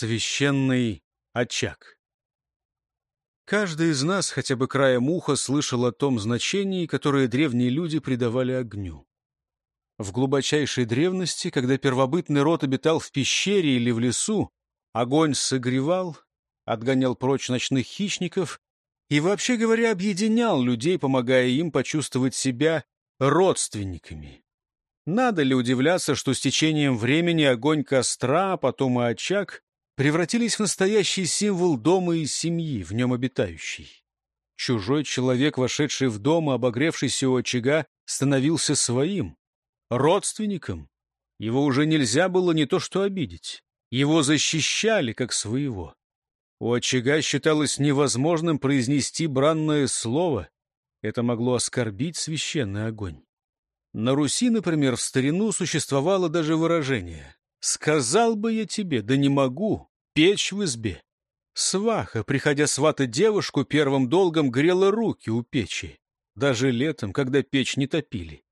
Священный очаг. Каждый из нас хотя бы краем уха слышал о том значении, которое древние люди придавали огню. В глубочайшей древности, когда первобытный род обитал в пещере или в лесу, огонь согревал, отгонял прочь ночных хищников и, вообще говоря, объединял людей, помогая им почувствовать себя родственниками. Надо ли удивляться, что с течением времени огонь костра, а потом и очаг превратились в настоящий символ дома и семьи, в нем обитающий. Чужой человек, вошедший в дом и обогревшийся у очага, становился своим, родственником. Его уже нельзя было не то что обидеть. Его защищали как своего. У очага считалось невозможным произнести бранное слово. Это могло оскорбить священный огонь. На Руси, например, в старину существовало даже выражение «Сказал бы я тебе, да не могу, печь в избе. Сваха, приходя сватать девушку, первым долгом грела руки у печи, даже летом, когда печь не топили.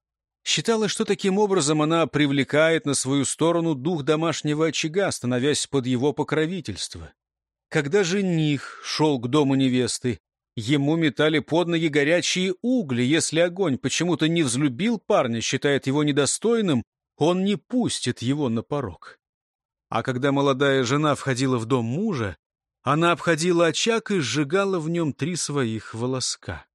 Считалось, что таким образом она привлекает на свою сторону дух домашнего очага, становясь под его покровительство. Когда жених шел к дому невесты, ему метали под ноги горячие угли. Если огонь почему-то не взлюбил парня, считает его недостойным, он не пустит его на порог. А когда молодая жена входила в дом мужа, она обходила очаг и сжигала в нем три своих волоска.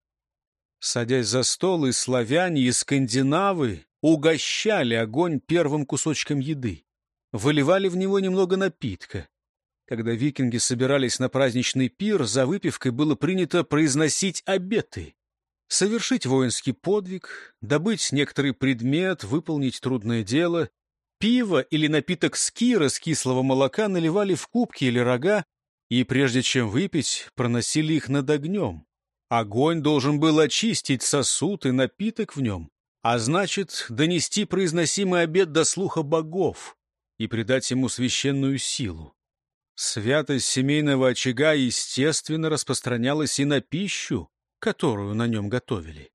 Садясь за стол, и славяне, и скандинавы угощали огонь первым кусочком еды, выливали в него немного напитка. Когда викинги собирались на праздничный пир, за выпивкой было принято произносить обеты, совершить воинский подвиг, добыть некоторый предмет, выполнить трудное дело — Пиво или напиток скира с кислого молока наливали в кубки или рога, и прежде чем выпить, проносили их над огнем. Огонь должен был очистить сосуд и напиток в нем, а значит, донести произносимый обед до слуха богов и придать ему священную силу. Святость семейного очага, естественно, распространялась и на пищу, которую на нем готовили.